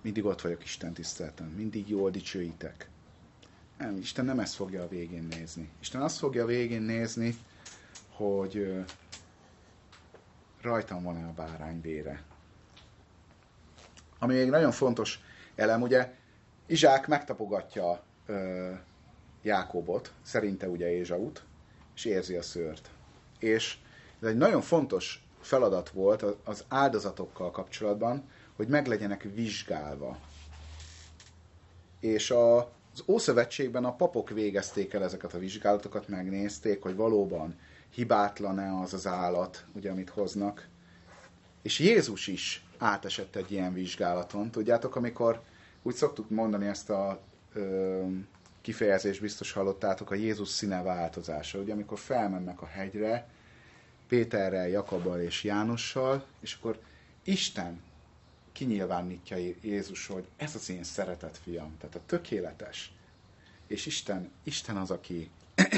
Mindig ott vagyok Isten tiszteleten, mindig jól dicsőítek. Nem, Isten nem ezt fogja a végén nézni. Isten azt fogja a végén nézni, hogy rajtam van-e a bárány vére. Ami még nagyon fontos elem, ugye Izsák megtapogatja ö, Jákobot, szerinte ugye Ézsaut, és érzi a szőrt. És ez egy nagyon fontos feladat volt az áldozatokkal kapcsolatban, hogy meg legyenek vizsgálva. És a, az Ószövetségben a papok végezték el ezeket a vizsgálatokat, megnézték, hogy valóban hibátlan-e az az állat, ugye, amit hoznak. És Jézus is átesett egy ilyen vizsgálaton. Tudjátok, amikor úgy szoktuk mondani ezt a ö, kifejezést, biztos hallottátok, a Jézus színe változása. Ugye, amikor felmennek a hegyre, Péterrel, Jakabbal és Jánossal, és akkor Isten kinyilvánítja Jézus, hogy ez az én szeretett fiam, tehát a tökéletes. És Isten, Isten az, aki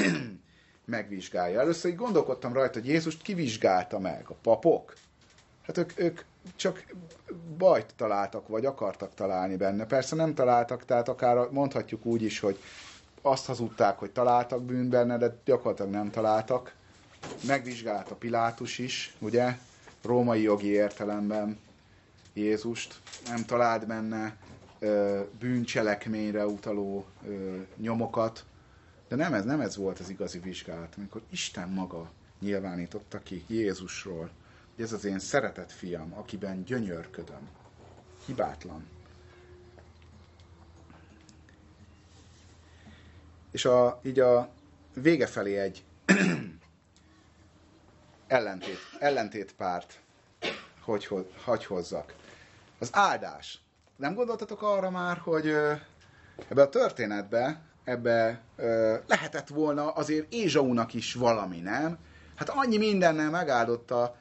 megvizsgálja. Először így gondolkodtam rajta, hogy Jézust kivizsgálta meg, a papok. Hát ők, ők csak bajt találtak, vagy akartak találni benne. Persze nem találtak, tehát akár mondhatjuk úgy is, hogy azt hazudták, hogy találtak bűn benne, de gyakorlatilag nem találtak megvizsgálta Pilátus is, ugye, római jogi értelemben Jézust, nem talált benne ö, bűncselekményre utaló ö, nyomokat, de nem ez, nem ez volt az igazi vizsgálat, amikor Isten maga nyilvánította ki Jézusról, hogy ez az én szeretett fiam, akiben gyönyörködöm. Hibátlan. És a, így a vége felé egy ellentét, ellentét párt, hogy, hogy hozzak. Az áldás. Nem gondoltatok arra már, hogy ebbe a történetbe ebbe lehetett volna azért Ézsaunak is valami, nem? Hát annyi mindennel megáldotta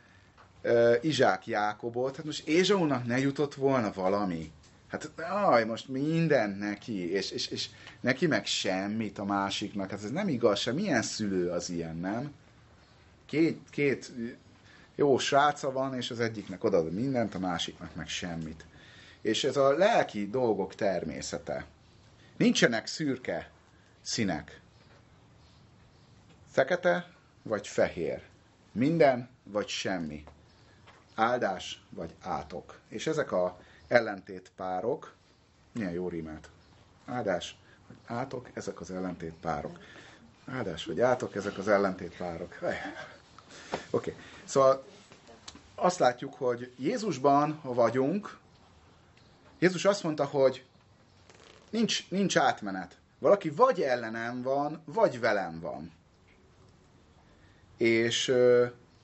Izsák Jákobot, hát most Ézsaunak ne jutott volna valami. Hát aj, most minden neki, és, és, és neki meg semmit a másiknak. Hát ez nem igaz sem. Milyen szülő az ilyen, nem? Két, két jó sráca van, és az egyiknek odaad mindent, a másiknak meg semmit. És ez a lelki dolgok természete. Nincsenek szürke színek. Fekete vagy fehér. Minden vagy semmi. Áldás vagy átok. És ezek a ellentét párok, milyen jó rímát. Áldás vagy átok, ezek az ellentét párok. Áldás vagy átok, ezek az ellentét párok. Oké, okay. szóval azt látjuk, hogy Jézusban, ha vagyunk, Jézus azt mondta, hogy nincs, nincs átmenet. Valaki vagy ellenem van, vagy velem van. És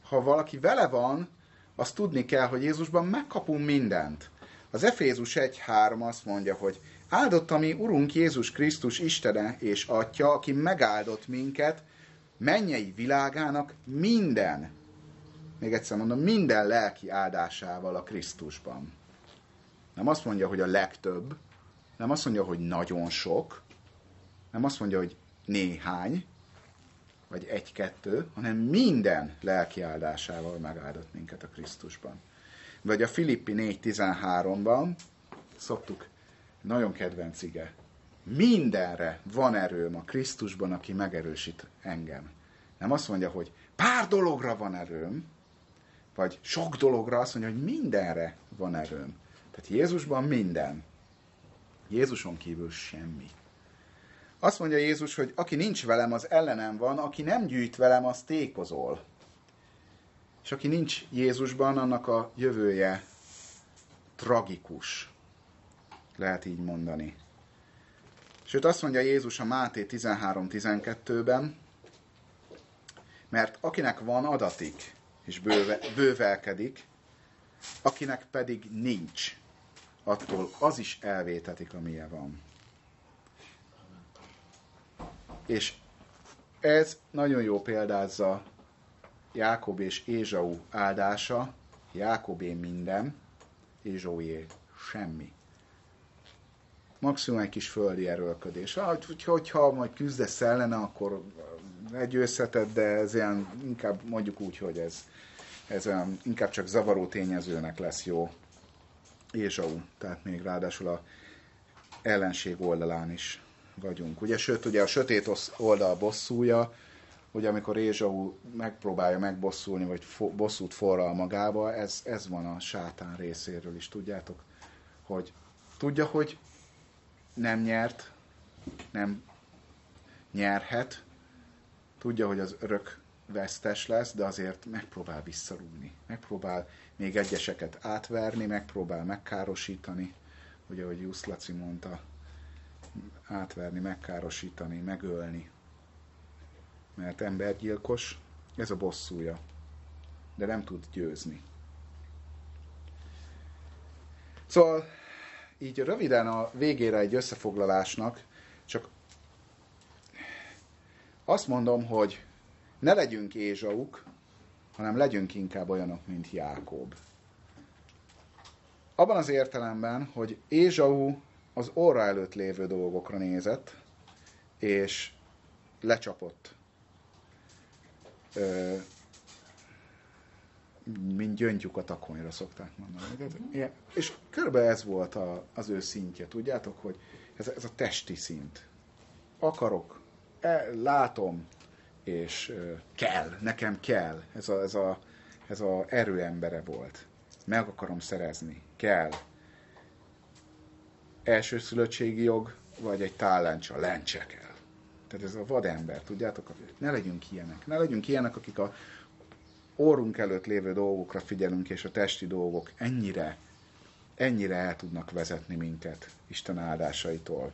ha valaki vele van, azt tudni kell, hogy Jézusban megkapunk mindent. Az Efézus 1.3 azt mondja, hogy áldott a mi Urunk Jézus Krisztus Istene és Atya, aki megáldott minket mennyei világának minden, még egyszer mondom, minden lelki áldásával a Krisztusban. Nem azt mondja, hogy a legtöbb, nem azt mondja, hogy nagyon sok, nem azt mondja, hogy néhány, vagy egy-kettő, hanem minden lelki áldásával megáldott minket a Krisztusban. Vagy a Filippi 4.13-ban szoktuk, nagyon kedvenc ige, mindenre van erőm a Krisztusban, aki megerősít engem. Nem azt mondja, hogy pár dologra van erőm, vagy sok dologra, azt mondja, hogy mindenre van erőm. Tehát Jézusban minden. Jézuson kívül semmi. Azt mondja Jézus, hogy aki nincs velem, az ellenem van, aki nem gyűjt velem, az tékozol. És aki nincs Jézusban, annak a jövője tragikus. Lehet így mondani. Sőt, azt mondja Jézus a Máté 13-12-ben, mert akinek van adatik, és bőve, bővelkedik, akinek pedig nincs, attól az is elvétetik, amilyen van. És ez nagyon jó példázza Jákob és Ézsau áldása. Jákobé minden, Ézsaué semmi. Maximum egy kis földi erőlködés. Hogyha majd küzdesz ellene, akkor legyőzheted, de ez ilyen, inkább mondjuk úgy, hogy ez, ez olyan, inkább csak zavaró tényezőnek lesz jó. Ézsau, tehát még ráadásul a ellenség oldalán is vagyunk. Ugye, sőt, ugye a sötét oldal bosszúja, hogy amikor Ézsau megpróbálja megbosszulni, vagy fo- bosszút forral magába, ez, ez van a sátán részéről is, tudjátok? Hogy tudja, hogy nem nyert, nem nyerhet, tudja, hogy az örök vesztes lesz, de azért megpróbál visszarúgni. Megpróbál még egyeseket átverni, megpróbál megkárosítani, ugye, ahogy Jusz Laci mondta, átverni, megkárosítani, megölni. Mert embergyilkos, ez a bosszúja, de nem tud győzni. Szóval így röviden a végére egy összefoglalásnak csak azt mondom, hogy ne legyünk Ézsauk, hanem legyünk inkább olyanok, mint Jákob. Abban az értelemben, hogy Ézsau az orra előtt lévő dolgokra nézett, és lecsapott. Mint gyöngyük a takonyra szokták mondani. Igen. És körülbelül ez volt a, az ő szintje, tudjátok, hogy ez, ez a testi szint. Akarok, e, látom, és ö, kell, nekem kell. Ez a, ez a, ez a erőembere volt. Meg akarom szerezni, kell elsőszülöttségi jog, vagy egy táláncsa, lencse kell. Tehát ez a vadember, tudjátok? Ne legyünk ilyenek. Ne legyünk ilyenek, akik a orrunk előtt lévő dolgokra figyelünk, és a testi dolgok ennyire, ennyire el tudnak vezetni minket Isten áldásaitól.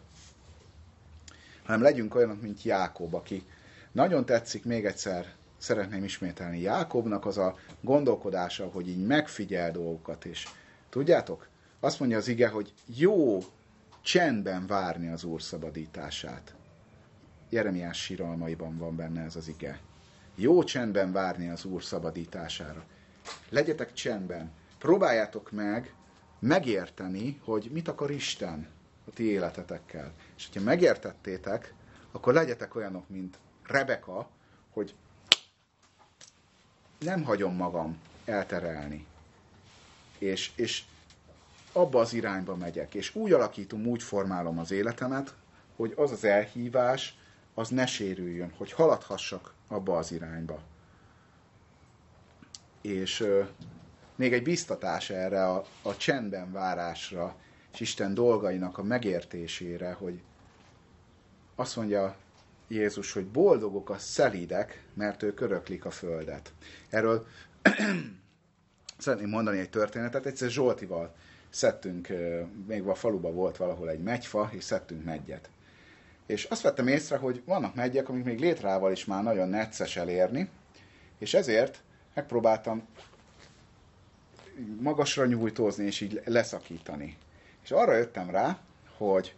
Hanem legyünk olyanok, mint Jákob, aki nagyon tetszik, még egyszer szeretném ismételni, Jákobnak az a gondolkodása, hogy így megfigyel dolgokat, és tudjátok, azt mondja az ige, hogy jó csendben várni az Úr szabadítását. Jeremiás síralmaiban van benne ez az ige. Jó csendben várni az Úr szabadítására. Legyetek csendben. Próbáljátok meg megérteni, hogy mit akar Isten a ti életetekkel. És hogyha megértettétek, akkor legyetek olyanok, mint Rebeka, hogy nem hagyom magam elterelni. És, és abba az irányba megyek, és úgy alakítom, úgy formálom az életemet, hogy az az elhívás, az ne sérüljön, hogy haladhassak abba az irányba. És euh, még egy biztatás erre a, a csendben várásra, és Isten dolgainak a megértésére, hogy azt mondja Jézus, hogy boldogok a szelídek, mert ők öröklik a földet. Erről szeretném mondani egy történetet. Egyszer Zsoltival szedtünk, még a faluba volt valahol egy megyfa, és szedtünk megyet. És azt vettem észre, hogy vannak megyek, amik még létrával is már nagyon necces elérni, és ezért megpróbáltam magasra nyújtózni, és így leszakítani. És arra jöttem rá, hogy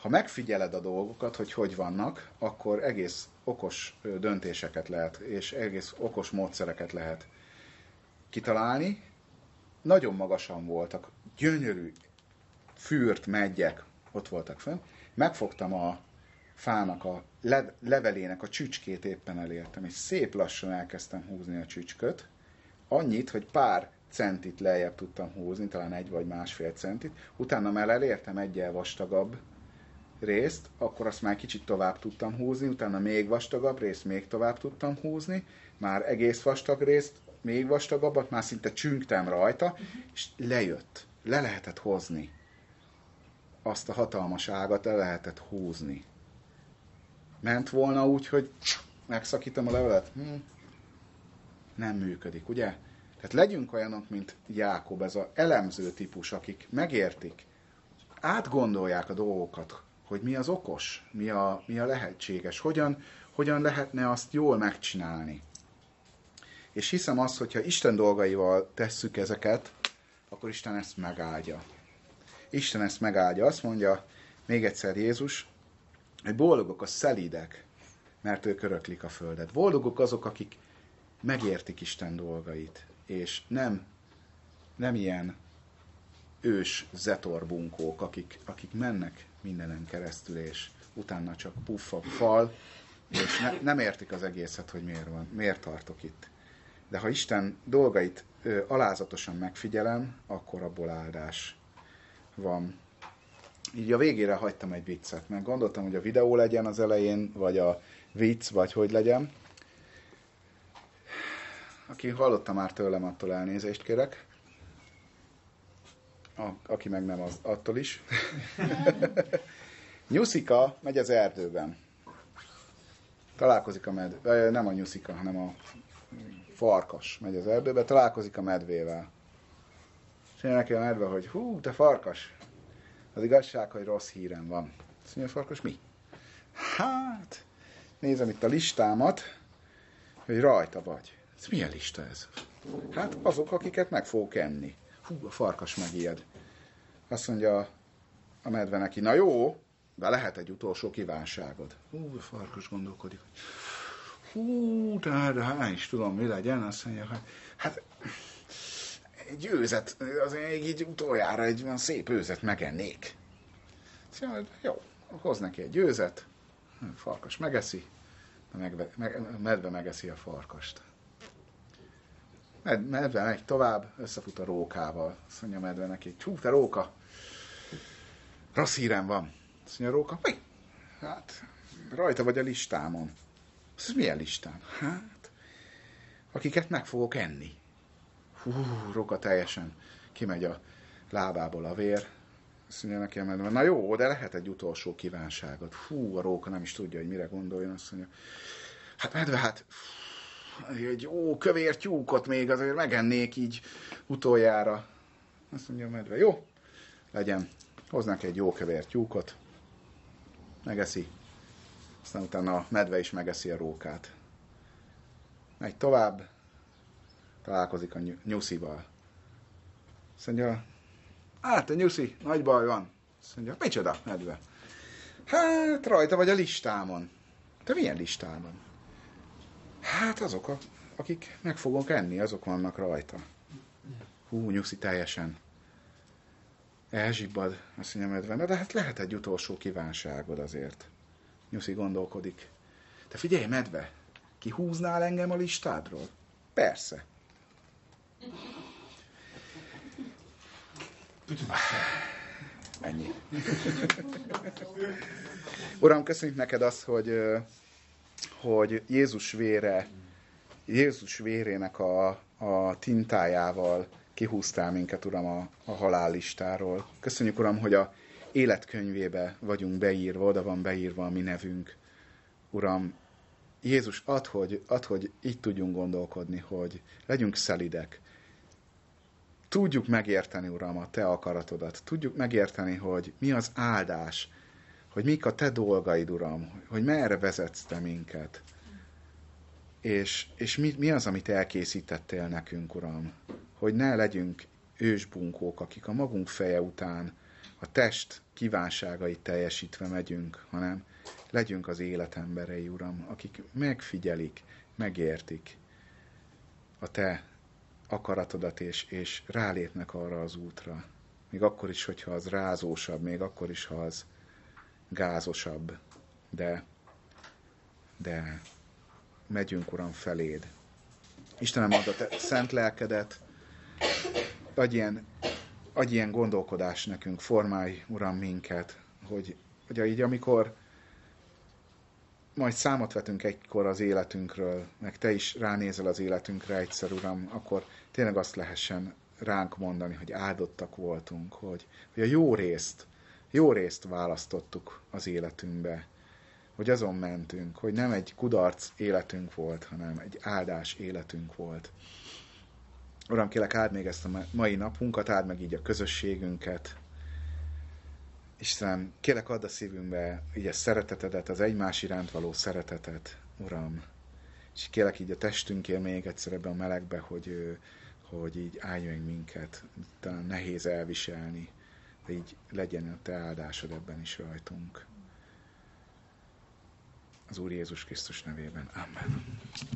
ha megfigyeled a dolgokat, hogy hogy vannak, akkor egész okos döntéseket lehet, és egész okos módszereket lehet kitalálni. Nagyon magasan voltak, gyönyörű, fűrt megyek ott voltak fönn. Megfogtam a fának a le- levelének a csücskét éppen elértem, és szép lassan elkezdtem húzni a csücsköt. Annyit, hogy pár centit lejjebb tudtam húzni, talán egy vagy másfél centit. Utána már elértem egyel vastagabb részt, akkor azt már kicsit tovább tudtam húzni, utána még vastagabb részt még tovább tudtam húzni, már egész vastag részt, még vastagabbat, már szinte csüngtem rajta, és lejött. Le lehetett hozni. Azt a hatalmas ágat le lehetett húzni. Ment volna úgy, hogy megszakítom a levelet? Hm. Nem működik, ugye? Tehát legyünk olyanok, mint Jákob, ez az elemző típus, akik megértik, átgondolják a dolgokat, hogy mi az okos, mi a, mi a lehetséges, hogyan, hogyan lehetne azt jól megcsinálni. És hiszem azt, hogyha Isten dolgaival tesszük ezeket, akkor Isten ezt megáldja. Isten ezt megáldja. Azt mondja még egyszer Jézus, hogy boldogok a szelídek, mert ők öröklik a földet. Boldogok azok, akik megértik Isten dolgait, és nem, nem ilyen ős zetorbunkók, akik, akik mennek mindenen keresztül, és utána csak puffa fal, és ne, nem értik az egészet, hogy miért, van, miért tartok itt. De ha Isten dolgait ö, alázatosan megfigyelem, akkor abból áldás van. Így a végére hagytam egy viccet, mert gondoltam, hogy a videó legyen az elején, vagy a vicc, vagy hogy legyen. Aki hallotta már tőlem, attól elnézést kérek. A, aki meg nem, az attól is. Nyuszika megy az erdőben. Találkozik a medve, nem a nyuszika, hanem a farkas megy az erdőbe, találkozik a medvével. És neki a medve, hogy hú, te farkas, az igazság, hogy rossz hírem van. Azt mondja a farkas, mi? Hát, nézem itt a listámat, hogy rajta vagy. Ez milyen lista ez? Hát azok, akiket meg fogok enni. Hú, a farkas megijed. Azt mondja a medve neki, na jó, de lehet egy utolsó kívánságod. Hú, a farkas gondolkodik. Hú, de, de hány is tudom, mi legyen. Azt mondja, hogy hát egy őzet, azért így utoljára egy olyan szép őzet megennék. Szóval, jó, hoz neki egy őzet, a farkas megeszi, a medve megeszi a farkast. Med, medve megy tovább, összefut a rókával. Azt mondja medve neki, hú, te róka, rossz hírem van. Azt mondja a róka, mi? Hát, rajta vagy a listámon. Ez milyen listám? Hát, akiket meg fogok enni. Hú, róka teljesen kimegy a lábából a vér. Azt mondja neki, na jó, de lehet egy utolsó kívánságot. Hú, a róka nem is tudja, hogy mire gondoljon. Azt mondja, hát medve, hát egy jó kövér tyúkot még azért megennék így utoljára. Azt mondja a medve, jó, legyen, hoznak egy jó kövér tyúkot, megeszi, aztán utána a medve is megeszi a rókát. Megy tovább, találkozik a nyuszival. Azt mondja, hát a nyuszi, nagy baj van. Azt mondja, micsoda, medve? Hát rajta vagy a listámon. Te milyen listában? Hát azok, a, akik meg fogok enni, azok vannak rajta. Hú, nyuszi teljesen elzsibbad, azt mondja medve, de hát lehet egy utolsó kívánságod azért. Nyuszi gondolkodik. Te figyelj, medve, kihúznál engem a listádról? Persze. Ennyi. Uram, köszönjük neked azt, hogy, hogy Jézus vére, Jézus vérének a, a tintájával kihúztál minket, Uram, a, a halállistáról. Köszönjük, Uram, hogy a életkönyvébe vagyunk beírva, oda van beírva a mi nevünk. Uram, Jézus, ad hogy, ad, hogy így tudjunk gondolkodni, hogy legyünk szelidek. Tudjuk megérteni, Uram, a Te akaratodat. Tudjuk megérteni, hogy mi az áldás, hogy mik a Te dolgaid, Uram, hogy merre vezetsz Te minket. És, és mi, mi az, amit elkészítettél nekünk, Uram? Hogy ne legyünk ősbunkók, akik a magunk feje után a test kívánságait teljesítve megyünk, hanem legyünk az életemberei, Uram, akik megfigyelik, megértik a Te akaratodat, és, és rálépnek arra az útra. Még akkor is, hogyha az rázósabb, még akkor is, ha az gázosabb, de, de megyünk, Uram, feléd. Istenem, ad a te szent lelkedet, adj ilyen, adj ilyen gondolkodás nekünk, formálj, Uram, minket, hogy, hogy így amikor majd számot vetünk egykor az életünkről, meg te is ránézel az életünkre egyszer, Uram, akkor tényleg azt lehessen ránk mondani, hogy áldottak voltunk, hogy, hogy a jó részt, jó részt választottuk az életünkbe, hogy azon mentünk, hogy nem egy kudarc életünk volt, hanem egy áldás életünk volt. Uram, kérlek, áld még ezt a mai napunkat, áld meg így a közösségünket, Isten, kérlek add a szívünkbe így a szeretetedet, az egymás iránt való szeretetet, Uram. És kérlek így a testünkért még egyszer ebbe a melegbe, hogy, hogy így álljon minket. Talán nehéz elviselni, de így legyen a te áldásod ebben is rajtunk. Az Úr Jézus Krisztus nevében. Amen.